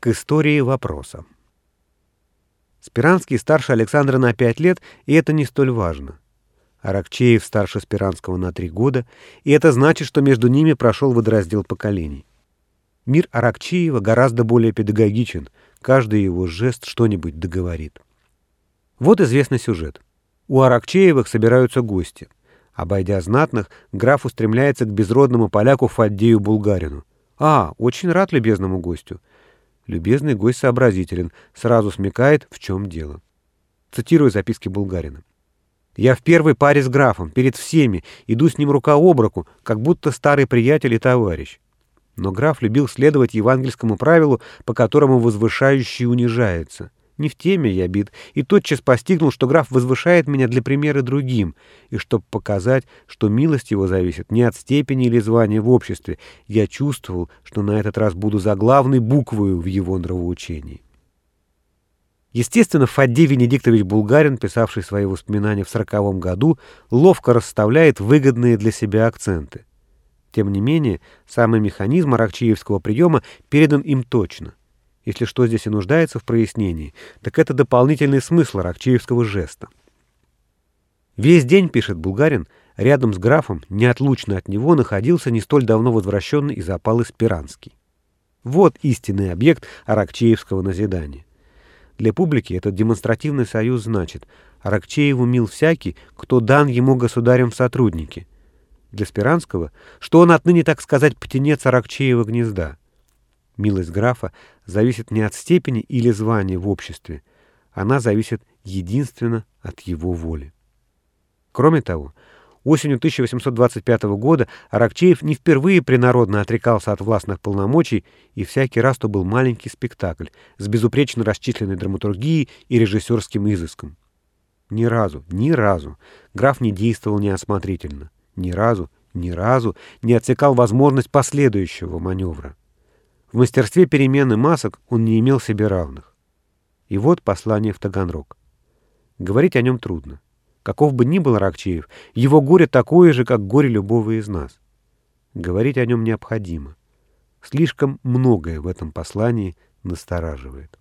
К истории вопроса. Спиранский старше Александра на пять лет, и это не столь важно. Аракчеев старше Спиранского на три года, и это значит, что между ними прошел водораздел поколений. Мир Аракчеева гораздо более педагогичен, каждый его жест что-нибудь договорит. Вот известный сюжет. У Аракчеевых собираются гости. Обойдя знатных, граф устремляется к безродному поляку Фаддею Булгарину. «А, очень рад любезному гостю». Любезный гость сообразителен, сразу смекает, в чем дело. Цитирую записки Булгарина. «Я в первой паре с графом, перед всеми, иду с ним рука об руку, как будто старый приятель и товарищ». Но граф любил следовать евангельскому правилу, по которому возвышающий унижается — не в теме я бит, и тотчас постигнул, что граф возвышает меня для примера другим, и чтобы показать, что милость его зависит не от степени или звания в обществе, я чувствовал, что на этот раз буду заглавной буквою в его нравоучении. Естественно, Фаддей Венедиктович Булгарин, писавший свои воспоминания в сороковом году, ловко расставляет выгодные для себя акценты. Тем не менее, самый механизм аракчеевского приема передан им точно. Если что здесь и нуждается в прояснении, так это дополнительный смысл ракчеевского жеста. Весь день, пишет Булгарин, рядом с графом, неотлучно от него, находился не столь давно возвращенный из опалы Спиранский. Вот истинный объект аракчеевского назидания. Для публики этот демонстративный союз значит «Аракчееву мил всякий, кто дан ему государем в сотрудники». Для Спиранского, что он отныне, так сказать, птенец Аракчеева гнезда. Милость графа зависит не от степени или звания в обществе, она зависит единственно от его воли. Кроме того, осенью 1825 года Аракчеев не впервые принародно отрекался от властных полномочий, и всякий раз то был маленький спектакль с безупречно расчисленной драматургией и режиссерским изыском. Ни разу, ни разу граф не действовал неосмотрительно, ни разу, ни разу не отсекал возможность последующего маневра. В мастерстве перемены масок он не имел себе равных. И вот послание в Таганрог. Говорить о нем трудно. Каков бы ни был Ракчеев, его горе такое же, как горе любого из нас. Говорить о нем необходимо. Слишком многое в этом послании настораживает.